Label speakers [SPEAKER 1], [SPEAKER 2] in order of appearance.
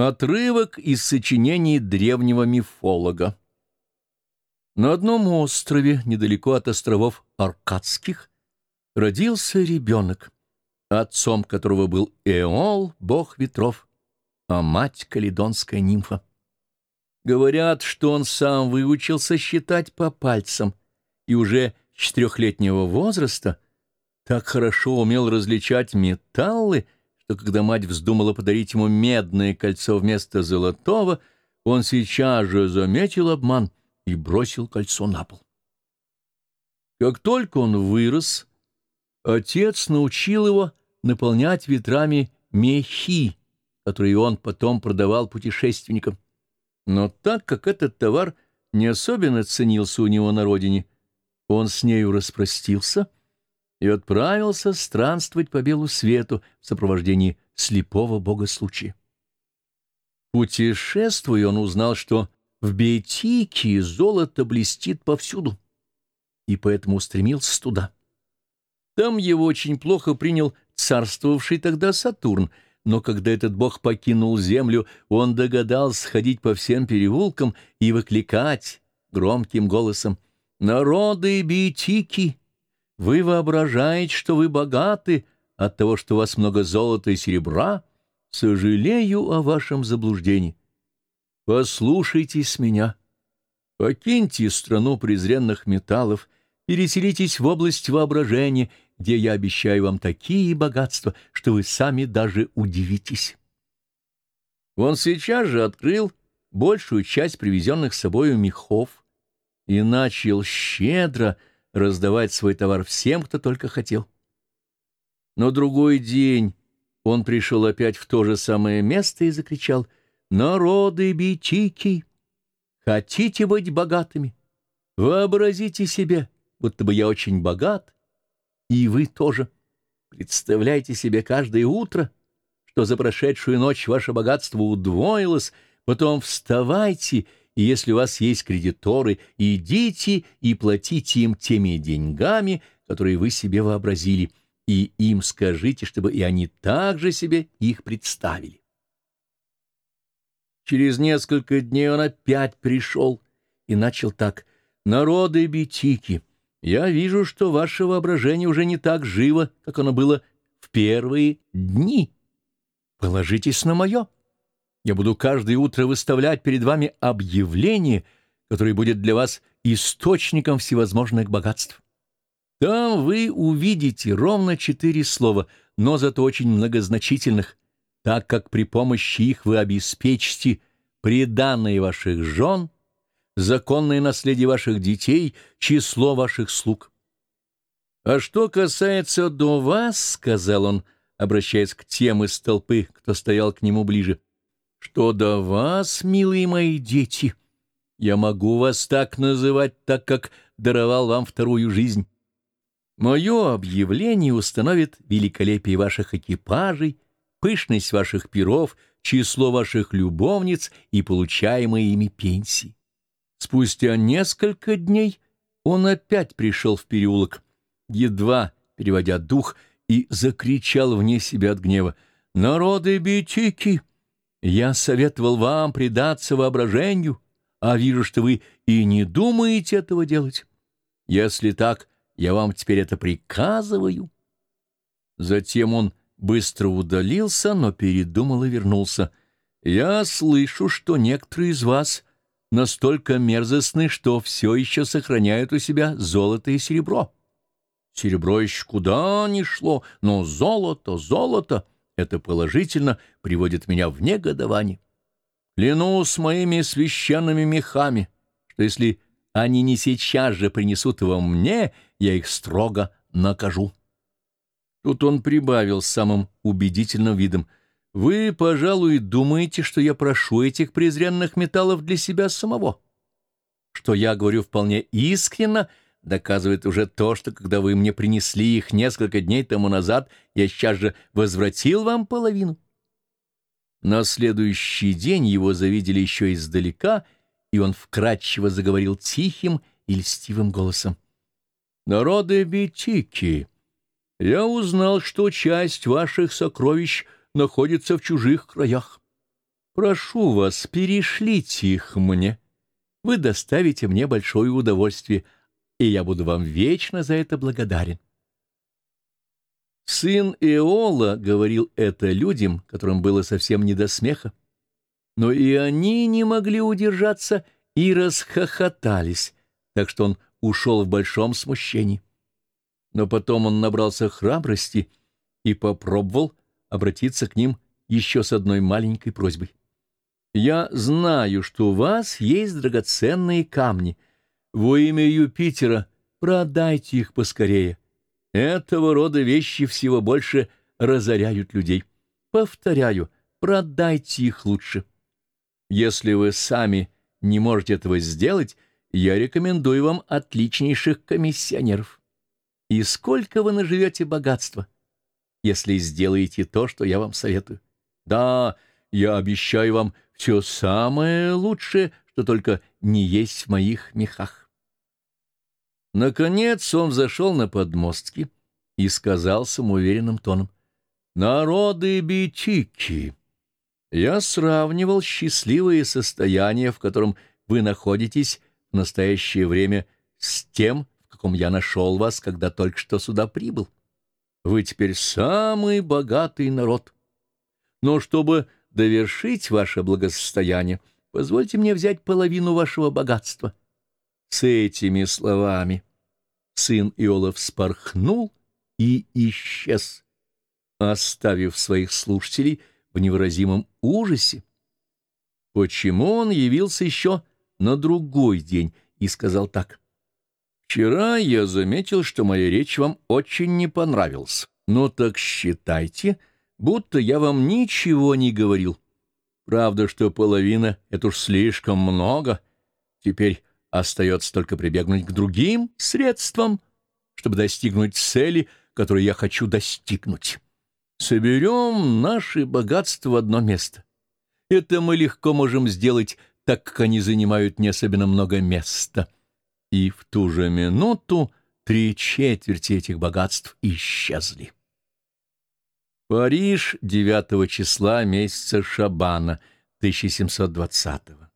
[SPEAKER 1] Отрывок из сочинений древнего мифолога. На одном острове, недалеко от островов Аркадских, родился ребенок, отцом которого был Эол, бог ветров, а мать — каледонская нимфа. Говорят, что он сам выучился считать по пальцам и уже четырехлетнего возраста так хорошо умел различать металлы, что когда мать вздумала подарить ему медное кольцо вместо золотого, он сейчас же заметил обман и бросил кольцо на пол. Как только он вырос, отец научил его наполнять ветрами мехи, которые он потом продавал путешественникам. Но так как этот товар не особенно ценился у него на родине, он с нею распростился — и отправился странствовать по белу свету в сопровождении слепого бога случая. Путешествуя, он узнал, что в Бетике золото блестит повсюду, и поэтому устремился туда. Там его очень плохо принял царствовавший тогда Сатурн, но когда этот бог покинул землю, он догадался ходить по всем переулкам и выкликать громким голосом «Народы Бетики!» Вы воображаете, что вы богаты от того, что у вас много золота и серебра? Сожалею о вашем заблуждении. Послушайтесь меня. Покиньте страну презренных металлов, переселитесь в область воображения, где я обещаю вам такие богатства, что вы сами даже удивитесь. Он сейчас же открыл большую часть привезенных с собою мехов и начал щедро раздавать свой товар всем, кто только хотел. Но другой день он пришел опять в то же самое место и закричал «Народы битики! Хотите быть богатыми? Вообразите себе, будто бы я очень богат, и вы тоже. Представляйте себе каждое утро, что за прошедшую ночь ваше богатство удвоилось, потом вставайте — и если у вас есть кредиторы, идите и платите им теми деньгами, которые вы себе вообразили, и им скажите, чтобы и они также себе их представили. Через несколько дней он опять пришел и начал так. «Народы Бетики, я вижу, что ваше воображение уже не так живо, как оно было в первые дни. Положитесь на мое». Я буду каждое утро выставлять перед вами объявление, которое будет для вас источником всевозможных богатств. Там вы увидите ровно четыре слова, но зато очень многозначительных, так как при помощи их вы обеспечите приданные ваших жен, законное наследие ваших детей, число ваших слуг. «А что касается до вас, — сказал он, обращаясь к тем из толпы, кто стоял к нему ближе, — что до вас, милые мои дети, я могу вас так называть, так как даровал вам вторую жизнь. Мое объявление установит великолепие ваших экипажей, пышность ваших перов, число ваших любовниц и получаемые ими пенсии. Спустя несколько дней он опять пришел в переулок, едва переводя дух, и закричал вне себя от гнева «Народы Битики!» Я советовал вам предаться воображению, а вижу, что вы и не думаете этого делать. Если так, я вам теперь это приказываю». Затем он быстро удалился, но передумал и вернулся. «Я слышу, что некоторые из вас настолько мерзостны, что все еще сохраняют у себя золото и серебро. Серебро еще куда ни шло, но золото, золото...» Это положительно приводит меня в негодование. Клянусь моими священными мехами, что если они не сейчас же принесут его мне, я их строго накажу. Тут он прибавил самым убедительным видом. «Вы, пожалуй, думаете, что я прошу этих презренных металлов для себя самого? Что я говорю вполне искренно доказывает уже то, что когда вы мне принесли их несколько дней тому назад, я сейчас же возвратил вам половину. На следующий день его завидели еще издалека, и он вкратчиво заговорил тихим и льстивым голосом. «Народы Бетики, я узнал, что часть ваших сокровищ находится в чужих краях. Прошу вас, перешлите их мне. Вы доставите мне большое удовольствие, и я буду вам вечно за это благодарен. Сын Эола говорил это людям, которым было совсем не до смеха. Но и они не могли удержаться и расхохотались, так что он ушел в большом смущении. Но потом он набрался храбрости и попробовал обратиться к ним еще с одной маленькой просьбой. «Я знаю, что у вас есть драгоценные камни. Во имя Юпитера продайте их поскорее. Этого рода вещи всего больше разоряют людей. Повторяю, продайте их лучше. Если вы сами не можете этого сделать, я рекомендую вам отличнейших комиссионеров. И сколько вы наживете богатства, если сделаете то, что я вам советую. Да, я обещаю вам все самое лучшее, что только не есть в моих мехах. Наконец он зашел на подмостки и сказал самоуверенным тоном, «Народы Битики, я сравнивал счастливое состояние, в котором вы находитесь в настоящее время, с тем, в каком я нашел вас, когда только что сюда прибыл. Вы теперь самый богатый народ. Но чтобы довершить ваше благосостояние, позвольте мне взять половину вашего богатства». С этими словами сын Иола вспорхнул и исчез, оставив своих слушателей в невыразимом ужасе. Почему он явился еще на другой день и сказал так? «Вчера я заметил, что моя речь вам очень не понравилась. Ну так считайте, будто я вам ничего не говорил. Правда, что половина — это уж слишком много. Теперь Остается только прибегнуть к другим средствам, чтобы достигнуть цели, которую я хочу достигнуть. Соберем наши богатства в одно место. Это мы легко можем сделать, так как они занимают не особенно много места. И в ту же минуту три четверти этих богатств исчезли. Париж, 9 числа месяца Шабана 1720 -го.